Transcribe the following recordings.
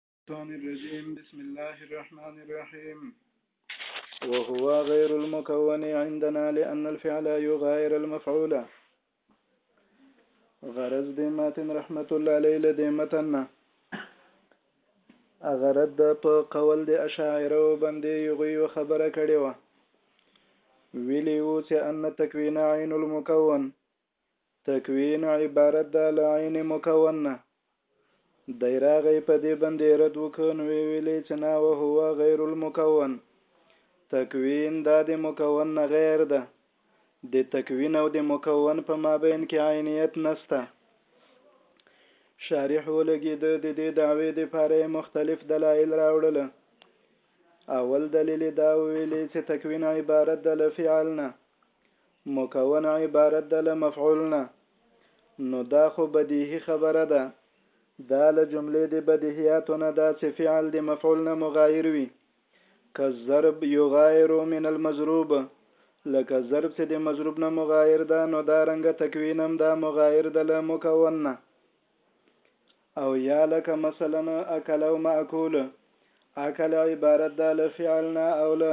الشيطان الرجيم بسم الله الرحمن الرحيم وهو غير المكون عندنا لأن الفعل يغاير المفعول غرض دې ماتن رحمت الله علیه له دې متن نه هغه رد په قول د اشاعره باندې یو خبره کړې وه ویلی وو چې ان تکوین عین المکون تکوین عبارت ده له عین مکون نه. دی راغی په دې بندې رد وکړ نو وې ویلې چې نا وهو غیر المکون. تکوین دا د مکون نه غیر ده. د تکوین او د مکون په مابین کې عینیت نسته. شارح ولګیده د دې دعوې د پاره یې مختلف دلایل راوړل. اول دلیل یې دا وویلې چې تکوین عبارت ده له فعل نه. مکون عبارت ده له مفعول نه نو دا خو بدیهی خبره ده دا له جملې د بدیهیاتو نه ده چې فعل د مفعول نه مغایر وي که ضرب یغایر من المضروب لکه ضرب چې د مضروب نه مغایر ده نو دا رنګه تکوین هم دا مغایر ده له مکون نه او یا لکه مثلا اکل او ماکول اکل عبارت ده له فعل نه او له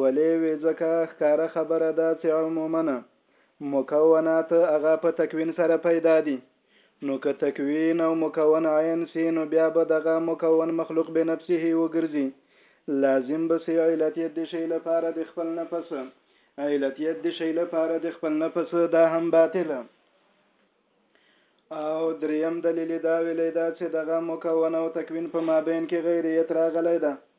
ولې وې ځکه ښکاره خبره ده چې عمومنه مکونات هغه په تکوین سره پیدا دي نو که تکوین او مکون عین شي نو بیا به دغه مکون مخلوق بنفسه وګرځي لازم به شي علتیت د شي لپاره د خپل نفس علتیت د شي لپاره د خپل نفس دا هم باطله او دریم دلیل دا ویلی دا چې دغه مکون او تکوین په مابین کې غیریت راغلی ده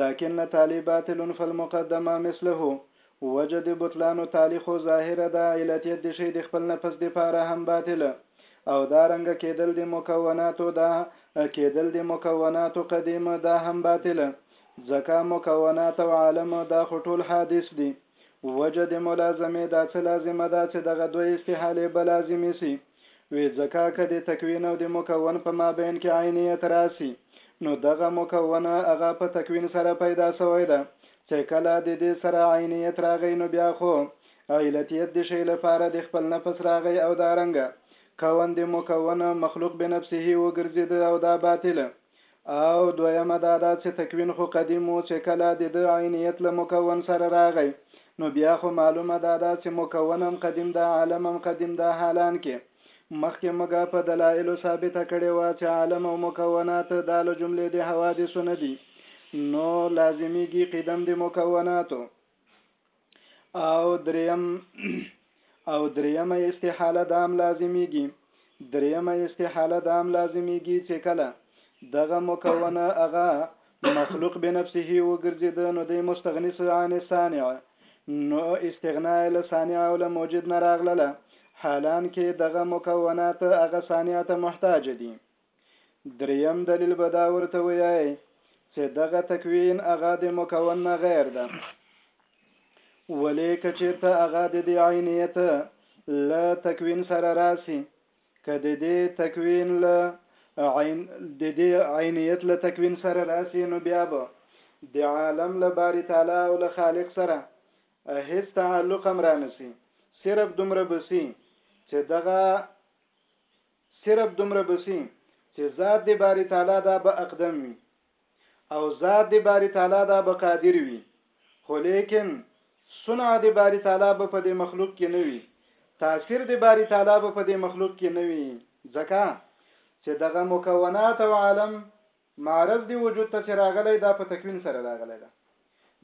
لکن تالي باطل فالمقدمه مثله وجه د بطلانو تالي خو ظاهره ده علتيت د شي د خپل نفس د پاره هم باطل او دا رنګه کېدل د مکوناتو دا کېدل د مکوناتو قديم دا هم باطل ځکه مکونات او عالم دا خو ټول حادث دي وجه د ملازمې دا څه لازمه ده چې دغه دوه استحالې به لازمې سي وي ځکه که د تکوين او د مکون په مابين کې عينيت راسي نو دغه مکون هغه په تکوين سره پيدا شوی ده چې کله د دې سره عينيت راغی نو بيا خو علتيت د شي لپاره د خپل نفس راغی او دارنګه کون د مکون مخلوق بنفسه وګرځيده او دا باطل او دویمه دا ده چې تکوین خو قدیم و چې کله د ده عینیت له مکون سره راغی نو بیا خو معلومه دا ده چې مکون هم قدیم ده عالم هم قدیم ده حالانکه مخکې موږ په دلایلو ثابته کړې وه چې عالم او مکونات دا له جملې د حوادثو نه دي نو لازمیږي قدم د مکوناتو او دریم او دریمه استحاله دام لازمیږي دریمه استحاله دام لازمیږي چې کله دغه مکونه هغه مخلوق بنفسه وګرځید نو د مستغنی عن صانع نو استغناء له صانع او له موجد نه راغله حالان کې دغه مکونات هغه صانع ته محتاج دي دریم دلیل به دا ورته ویای چې دغه تکوین هغه د مکون نه غیر ده ولې که چیرته هغه د دې عینیت له تکوین سره راسي که د دې تکوین له عین د دې عینیت له تکوین سره راسي نو بیا به د عالم له باری تعالی او له خالق سره هیڅ تعلق هم رانسی صرف دومره بسی چې دغه صرف دومره بسی چې ذات دی باری تعالی دا به اقدم وي او ذات دی باری تعالی دا به قادر وي خو لیکن صنع دی باری تعالی به په دې مخلوق کې نه وي تاثیر دی باری تعالی به په دې مخلوق کې نه وي ځکه چې دغه مکونات او عالم معرض دی وجود ته چې راغلی دا په تکوین سره راغلی ده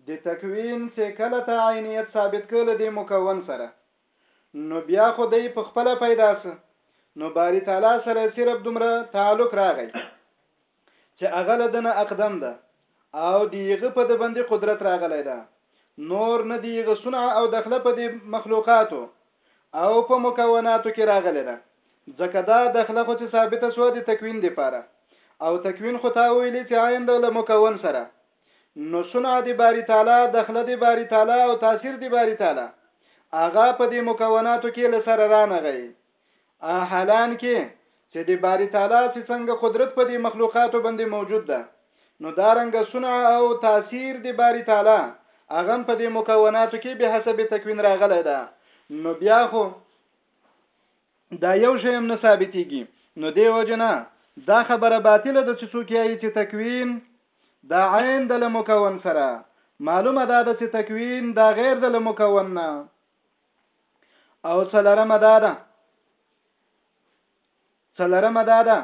د تکوین چې کله ته عینیت ثابت کړل دی مکون سره نو بیا خو دی په خپل پیدا سه نو باری تعالی سره صرف دومره تعلق راغی چې هغه لدنه اقدم ده او دیغه په د بندي قدرت راغلی ده نور نه دیغه صنع او دخله په د مخلوقاتو او په مکوناتو کې راغلی ده ځکه دا دخله خو چې ثابته سو د تکوین لپاره او تکوین خو تا ویلې چې عین د مکون سره نو صنع د باری تعالی، دخله د باری تعالی او تاثیر د باری تعالی هغه په دې مکوناتو کې له سره رانغی. حالان کې چې د باری تعالی چې څنګه قدرت په دې مخلوقاتو باندې موجود ده نو دارنګ صنع او تاثیر د باری تعالی هغه په دې مکوناتو کې به حسب تکوین راغلی ده نو بیا خو دا یو شی هم نه ثابتېږي نو دی وجنه دا خبره باطله ده چې څوک یې چې تکوین د عین د له مکون سره معلومه دا ده چې تکوین دا غیر د له مکون نه او څلرمه دا ده څلرمه دا ده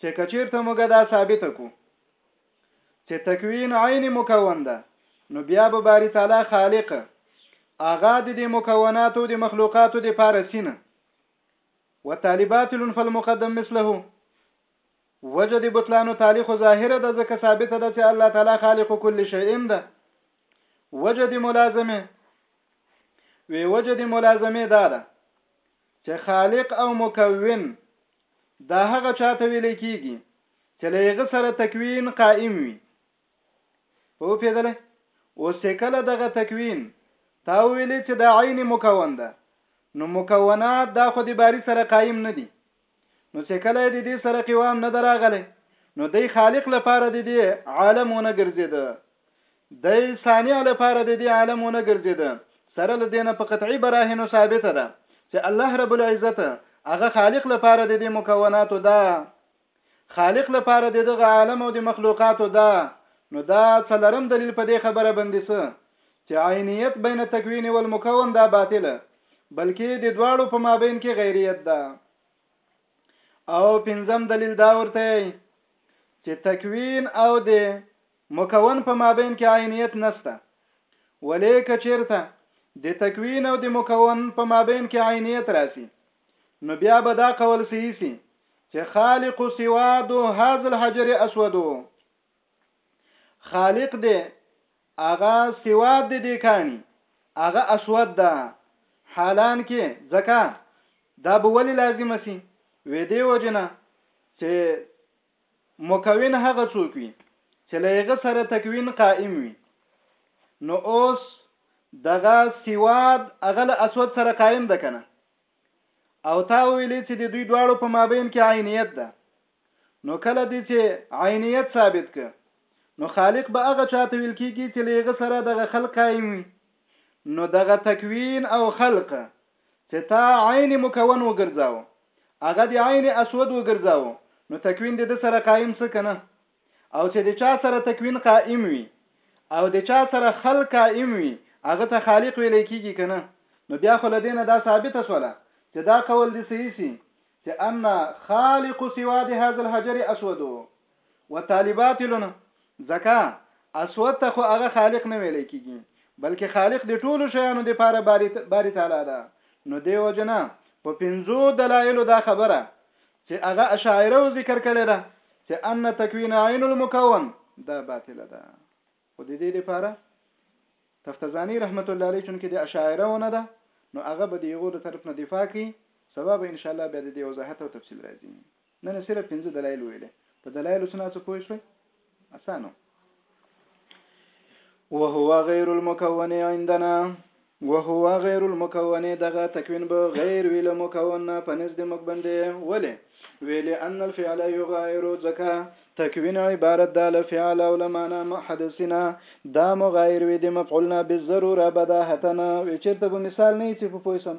چې کچیرته موږ دا ثابت کو چې تکوین عین مکون ده نو بیا به باری تعالی خالق اغا د دې مکوناتو د مخلوقاتو د پاره سینه وطالبات فالمقدم مثله وجه د بطلان تعالی خو ظاهره ده ځکه ثابته ده چې الله تعالی خالق کل شیء ده وجه د ملازمه وی وجه د ملازمه دا ده چې خالق او مکون دا هغه چاته ویل کیږي چې لغه سره تکوین قائم وي په پیدل او سکله دغه تکوین تا ویل چې د عین مکون ده نو مکونات دا خو د باری سره قائم نه دي نو چې کله یې د دې سره قوام نه ده راغلی، نو دی خالق لپاره د دې عالم ونه ګرځېده، دی صانع لپاره د دې عالم ونه ګرځېده، سره له دې نه په قطعي براهینو ثابته ده چې الله رب العزت هغه خالق لپاره د دې مکوناتو ده، خالق لپاره د دغه عالم او د مخلوقاتو ده، نو دا څلورم دلیل په دې خبره باندې څه چې عینیت بین تکوین والمکون دا باطله بلکې د دواړو په مابین کې غیریت ده او پنځم دلیل دا ورته چې تکوین او د مکون په مابین کې عینیت نشته ولې کچیرته د تکوین او د مکون په مابین کې عینیت راسي نو بیا به دا قول صحیح سي چې خالق سواد هاذ الحجر اسود خالق دې هغه سواد د دې کاڼي هغه اسود ده حالان کې ځکه دا به ولې لازم سي وې دې وجنه چې مکون هغه څوک وي چې لغه سره تکوین قائم وي نو اوس دغه سواد اغل اسود سره قائم ده کنه او تا ویلې چې د دوی دواړو په مابین کې عینیت ده نو کله دې چې عینیت ثابت که نو خالق به هغه چاته ویل کېږي چې له هغه سره دغه خلق قایم وي نو دغه تکوین او خلق چې تا عین مکون وګرځاوه هغه د عین اسود وګرځاوه نو تکوین د سره قائم څه کنه او چې د چا سره تکوین قائم وي او د چا سره خلق قائم وي هغه ته خالق ویل کیږي کنه نو بیا خو لدینه دا ثابته سواله چې دا قول دی صحیح سي چې ان خالق سواد هذا الحجر اسود وطالباتل ځکه اسود ته خو هغه خالق نه ویل کیږي بلکې خالق د ټولو شیانو د پاره باری تعالی ده نو دیو جنا په پنځو دلایلو دا خبره چې هغه اشاعره ذکر کړی ده چې ان تکوین عین المکون دا باطل ده خو ددې لپاره تفتزاني رحمت الله عليه چونکه د اشاعره ونه ده نو هغه به د هغو له طرف نه دفاع کوي سبا به انشاءالله بیا ددې وضاحت او تفصیل راځي نن صرف پنځه دلایل ویلې په دلایلو څه ناڅه پوه شوي اسانو وهو غیر المکون عندنا وهو غیر المکونې دغه تکوین به غیر وي له مکون نه په نزد موږ باندې ولې وي لأن الفعل یغایرو ځکه تکوین عبارت ده له فعل او له معنا حدثي نه دا مغایر وي د مفعول نه بالضروره بداهتن وي چېرته به مثال نه وي چې په پوه سم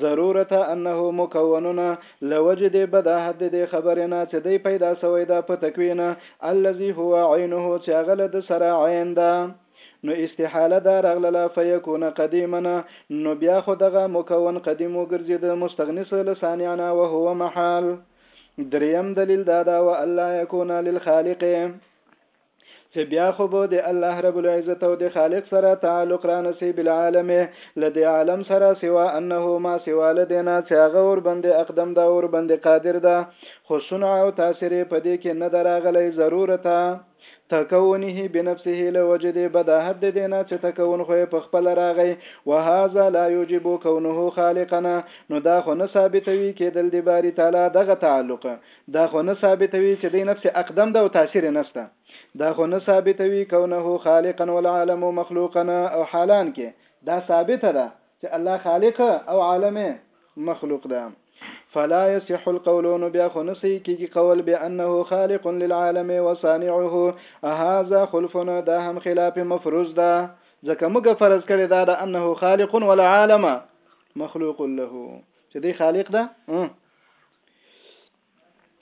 ضرورت انه مکونن له وجې دې بداهت د دې خبرې نه چې دی پیدا سوی ده په تکوین الذي هو عینه چې هغه له ده سره عین ده نو استحاله دا راغلله فیکون قدیما نو بیا خو دغه مکون قدیم وګرځید مستغنی سه له صانعنا وهو محال دریم دلیل دا دا و الله یکون للخالق چې بیا خو به د الله رب العزت او د خالق سره تعلق را نسی بالعالم لدی عالم سره سوا انه ما سوا لدینا چې هغه اور باندې اقدم دا اور باندې قادر ده خو صنع او تاثیر په دې کې نه دراغلی ضرورتا تکونه بنفسه لوجد بداهت د دینه چې تکون خو په خپل راغی وهذا لا یوجب کونه خالقنا نو دا خو نه ثابتوي کېدل د باری تعالی دغه تعلق دا خو نه ثابتوي چې دی نفس اقدم ده او تاثیر یې نشته دا خو نه ثابتوي کونه خالقا والعالم مخلوقا او حالان کې دا ثابته ده چې الله خالق او عالم مخلوق ده فلا يصح القول نو بیا خو نسی کیږي قول به انه خالق للعالم وصانعه هذا خلفنا دا هم خلاف مفروض ده ځکه موږ فرض کړی دا د انه خالق ولا عالم مخلوق له چې دی خالق ده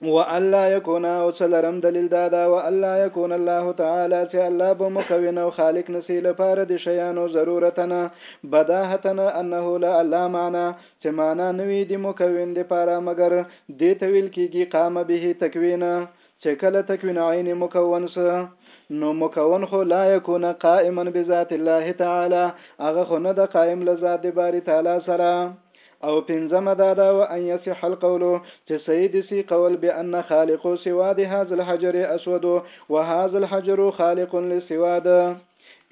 والا يكون او څلرم دلیل دا دا والا يكون الله تعالی چې الله به مکوین او خالق نسی لپاره د شیانو ضرورتنا بداهتنا انه لا الله معنا چې معنا نوی د مکوین د پاره مگر د تویل کیږي قام به تکوینا چې کله تکوین عین مکون سره نو مکون خو لا یکون قائما بذات الله تعالی هغه خو نه د قائم لذات باری تعالی سره او پنځمه دا ده و ان يصح القول چې صحیح دي سي قول بان خالق سوا د هاذ الحجر اسود وهاذ الحجر خالق لسواد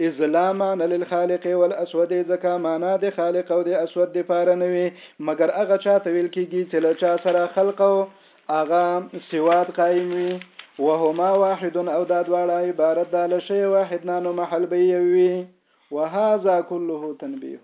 اذ لا معنی للخالق والاسود ځکه معنا د خالق او د اسود د پاره نه وي مګر هغه چا ته ویل کیږي چې له چا سره خلق او هغه سواد قائم وي وهما واحد او دا دواړه عبارت ده له شی واحد نه نو محل به وي وهذا كله تنبيه